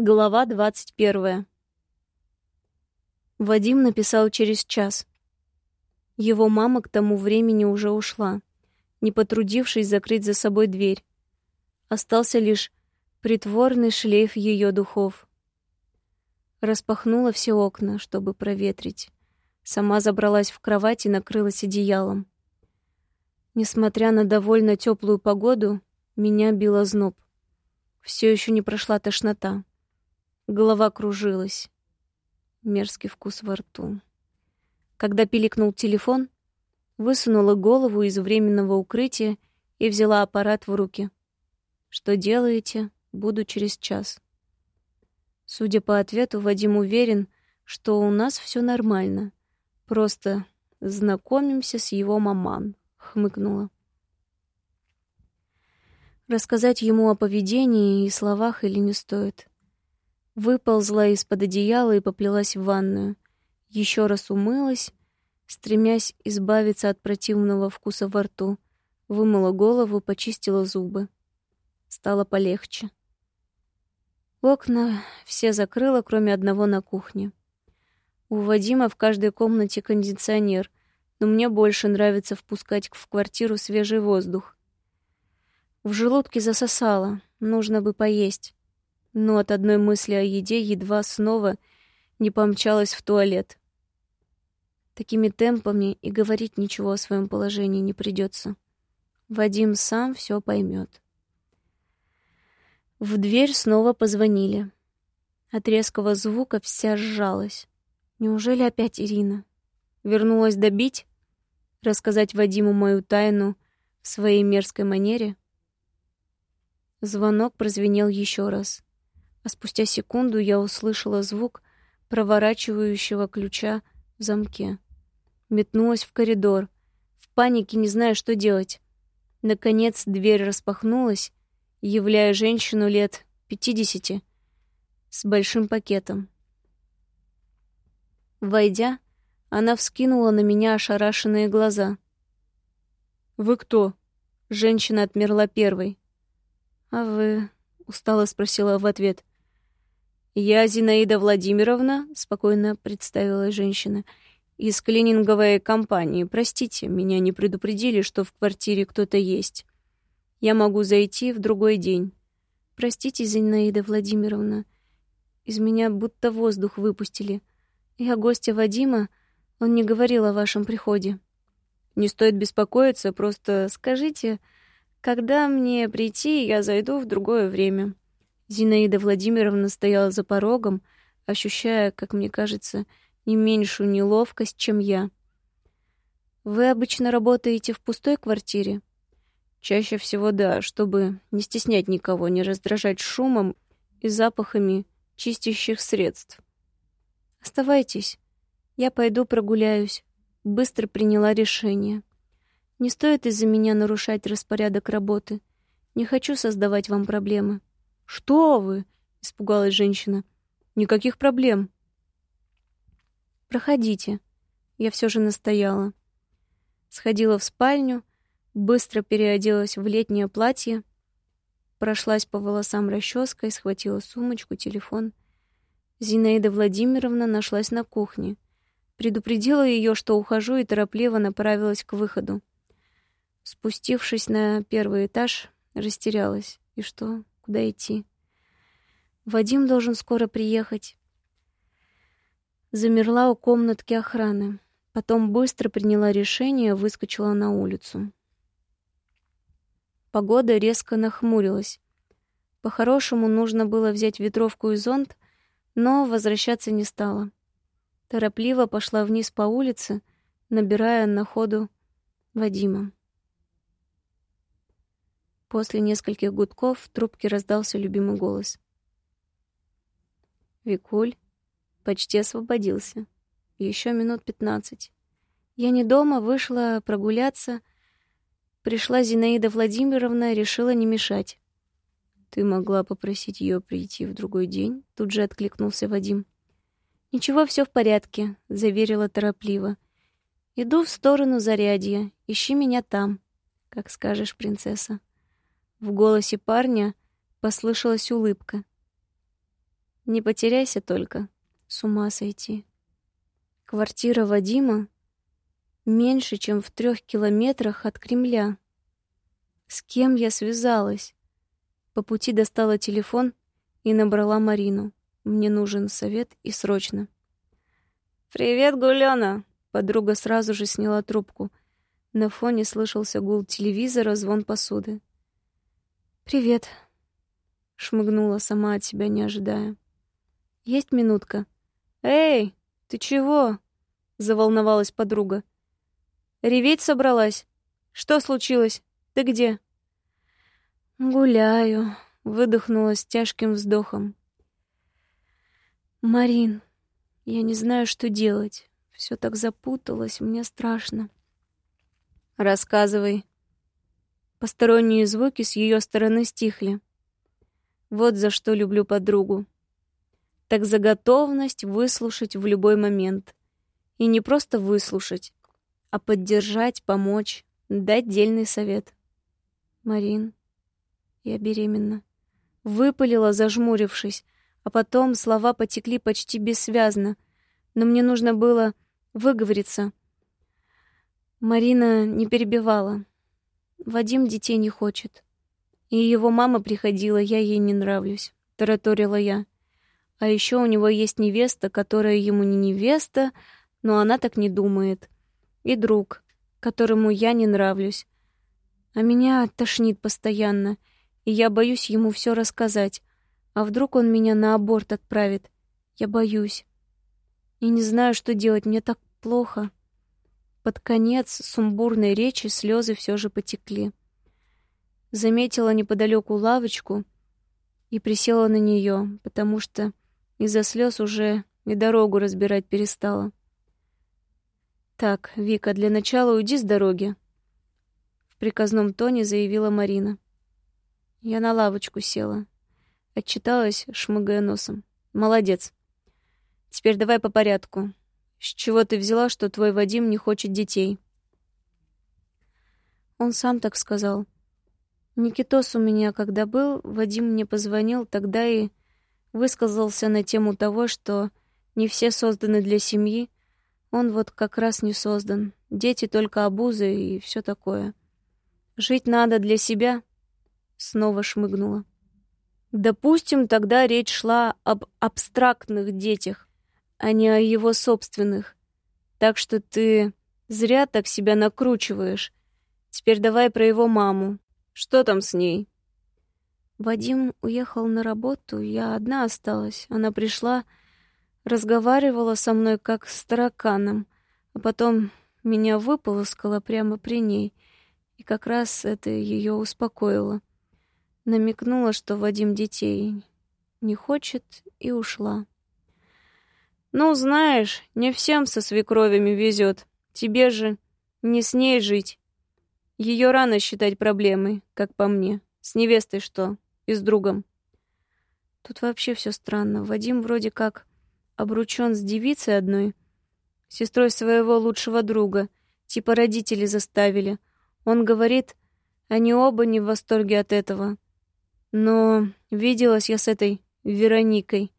Глава двадцать первая. Вадим написал через час. Его мама к тому времени уже ушла, не потрудившись закрыть за собой дверь. Остался лишь притворный шлейф ее духов. Распахнула все окна, чтобы проветрить. Сама забралась в кровать и накрылась одеялом. Несмотря на довольно теплую погоду, меня било зноб. Все еще не прошла тошнота. Голова кружилась. Мерзкий вкус во рту. Когда пиликнул телефон, высунула голову из временного укрытия и взяла аппарат в руки. «Что делаете? Буду через час». Судя по ответу, Вадим уверен, что у нас все нормально. Просто знакомимся с его маман, хмыкнула. Рассказать ему о поведении и словах или не стоит. Выползла из-под одеяла и поплелась в ванную. Еще раз умылась, стремясь избавиться от противного вкуса во рту. Вымыла голову, почистила зубы. Стало полегче. Окна все закрыла, кроме одного на кухне. У Вадима в каждой комнате кондиционер, но мне больше нравится впускать в квартиру свежий воздух. В желудке засосало, нужно бы поесть но от одной мысли о еде едва снова не помчалась в туалет. Такими темпами и говорить ничего о своем положении не придется. Вадим сам все поймет. В дверь снова позвонили. От резкого звука вся сжалась. Неужели опять Ирина? Вернулась добить? Рассказать Вадиму мою тайну в своей мерзкой манере? Звонок прозвенел еще раз а спустя секунду я услышала звук проворачивающего ключа в замке. Метнулась в коридор, в панике не зная, что делать. Наконец дверь распахнулась, являя женщину лет пятидесяти с большим пакетом. Войдя, она вскинула на меня ошарашенные глаза. «Вы кто?» Женщина отмерла первой. «А вы?» — устало спросила в ответ. «Я Зинаида Владимировна», — спокойно представила женщина, «из клининговой компании. Простите, меня не предупредили, что в квартире кто-то есть. Я могу зайти в другой день». «Простите, Зинаида Владимировна, из меня будто воздух выпустили. Я гостья Вадима, он не говорил о вашем приходе». «Не стоит беспокоиться, просто скажите, когда мне прийти, я зайду в другое время». Зинаида Владимировна стояла за порогом, ощущая, как мне кажется, не меньшую неловкость, чем я. «Вы обычно работаете в пустой квартире?» «Чаще всего да, чтобы не стеснять никого, не раздражать шумом и запахами чистящих средств». «Оставайтесь. Я пойду прогуляюсь». Быстро приняла решение. «Не стоит из-за меня нарушать распорядок работы. Не хочу создавать вам проблемы». «Что вы?» — испугалась женщина. «Никаких проблем». «Проходите». Я все же настояла. Сходила в спальню, быстро переоделась в летнее платье, прошлась по волосам расческой, схватила сумочку, телефон. Зинаида Владимировна нашлась на кухне. Предупредила ее, что ухожу, и торопливо направилась к выходу. Спустившись на первый этаж, растерялась. И что? Куда идти? Вадим должен скоро приехать. Замерла у комнатки охраны. Потом быстро приняла решение, выскочила на улицу. Погода резко нахмурилась. По-хорошему нужно было взять ветровку и зонт, но возвращаться не стала. Торопливо пошла вниз по улице, набирая на ходу Вадима. После нескольких гудков в трубке раздался любимый голос. «Викуль, почти освободился. Еще минут пятнадцать. Я не дома, вышла прогуляться. Пришла Зинаида Владимировна, решила не мешать. Ты могла попросить ее прийти в другой день?» Тут же откликнулся Вадим. «Ничего, все в порядке», — заверила торопливо. «Иду в сторону Зарядья. Ищи меня там, как скажешь, принцесса». В голосе парня послышалась улыбка. Не потеряйся только. С ума сойти. Квартира Вадима меньше, чем в трех километрах от Кремля. С кем я связалась? По пути достала телефон и набрала Марину. Мне нужен совет и срочно. «Привет, Гулёна!» Подруга сразу же сняла трубку. На фоне слышался гул телевизора, звон посуды. «Привет», — шмыгнула сама от себя, не ожидая. «Есть минутка?» «Эй, ты чего?» — заволновалась подруга. «Реветь собралась? Что случилось? Ты где?» «Гуляю», — выдохнула с тяжким вздохом. «Марин, я не знаю, что делать. Все так запуталось, мне страшно». «Рассказывай». Посторонние звуки с ее стороны стихли. Вот за что люблю подругу. Так за готовность выслушать в любой момент. И не просто выслушать, а поддержать, помочь, дать дельный совет. Марин, я беременна. Выпалила, зажмурившись, а потом слова потекли почти бессвязно, но мне нужно было выговориться. Марина не перебивала. Вадим детей не хочет. И его мама приходила, я ей не нравлюсь, тараторила я. А еще у него есть невеста, которая ему не невеста, но она так не думает. И друг, которому я не нравлюсь. А меня тошнит постоянно, и я боюсь ему все рассказать. А вдруг он меня на аборт отправит? Я боюсь. И не знаю, что делать, мне так плохо. Под конец сумбурной речи слезы все же потекли. Заметила неподалеку лавочку и присела на нее, потому что из-за слез уже и дорогу разбирать перестала. «Так, Вика, для начала уйди с дороги», — в приказном тоне заявила Марина. Я на лавочку села. Отчиталась, шмыгая носом. «Молодец. Теперь давай по порядку. С чего ты взяла, что твой Вадим не хочет детей? Он сам так сказал. Никитос у меня когда был, Вадим мне позвонил, тогда и высказался на тему того, что не все созданы для семьи. Он вот как раз не создан. Дети только обузы и все такое. Жить надо для себя. Снова шмыгнула. Допустим, тогда речь шла об абстрактных детях а не о его собственных. Так что ты зря так себя накручиваешь. Теперь давай про его маму. Что там с ней? Вадим уехал на работу, я одна осталась. Она пришла, разговаривала со мной как с тараканом, а потом меня выполоскала прямо при ней. И как раз это ее успокоило. Намекнула, что Вадим детей не хочет, и ушла. Ну, знаешь, не всем со свекровями везет. Тебе же не с ней жить. Ее рано считать проблемой, как по мне. С невестой что? И с другом. Тут вообще все странно. Вадим вроде как обручен с девицей одной, сестрой своего лучшего друга. Типа родители заставили. Он говорит, они оба не в восторге от этого. Но виделась я с этой Вероникой.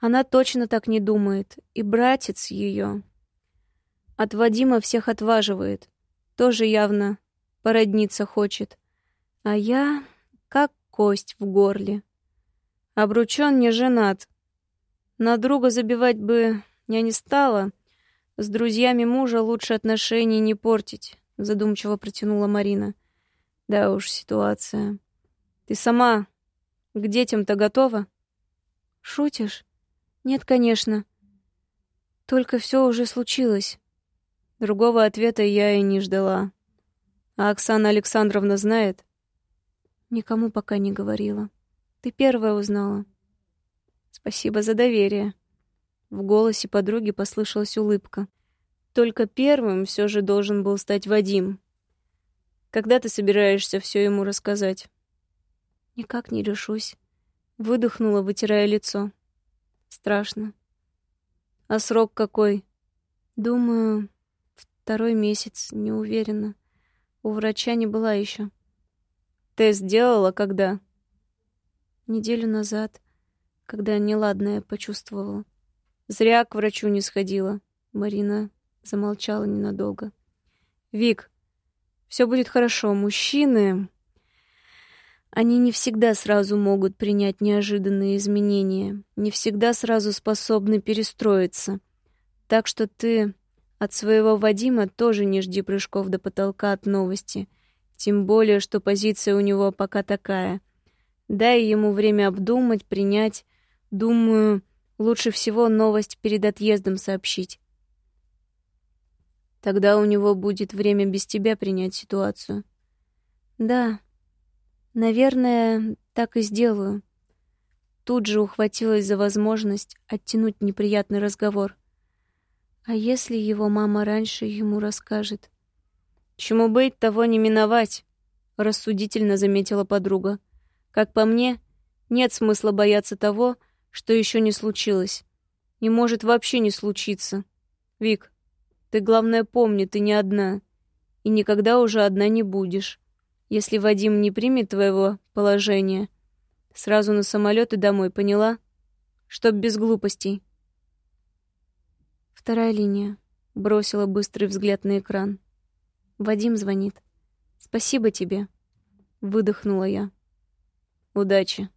Она точно так не думает, и братец ее. От Вадима всех отваживает, тоже явно породниться хочет. А я как кость в горле. Обручен не женат. На друга забивать бы я не стала. С друзьями мужа лучше отношений не портить, задумчиво протянула Марина. Да уж, ситуация. Ты сама к детям-то готова? Шутишь? Нет, конечно. Только все уже случилось. Другого ответа я и не ждала. А Оксана Александровна знает? Никому пока не говорила. Ты первая узнала. Спасибо за доверие. В голосе подруги послышалась улыбка. Только первым все же должен был стать Вадим. Когда ты собираешься все ему рассказать? Никак не решусь. Выдохнула, вытирая лицо. Страшно. А срок какой? Думаю, второй месяц, не уверена. У врача не была еще. Тест сделала когда? Неделю назад. когда неладное почувствовала. Зря к врачу не сходила. Марина замолчала ненадолго. Вик, все будет хорошо. Мужчины... Они не всегда сразу могут принять неожиданные изменения, не всегда сразу способны перестроиться. Так что ты от своего Вадима тоже не жди прыжков до потолка от новости. Тем более, что позиция у него пока такая. Дай ему время обдумать, принять. Думаю, лучше всего новость перед отъездом сообщить. Тогда у него будет время без тебя принять ситуацию. Да, наверное, так и сделаю. Тут же ухватилась за возможность оттянуть неприятный разговор. А если его мама раньше ему расскажет? Чему быть, того не миновать, рассудительно заметила подруга. Как по мне, нет смысла бояться того, что еще не случилось. Не может вообще не случиться. Вик, ты, главное, помни, ты не одна. И никогда уже одна не будешь. Если Вадим не примет твоего положения, сразу на самолет и домой, поняла? Чтоб без глупостей. Вторая линия. Бросила быстрый взгляд на экран. Вадим звонит. «Спасибо тебе», — выдохнула я. «Удачи»,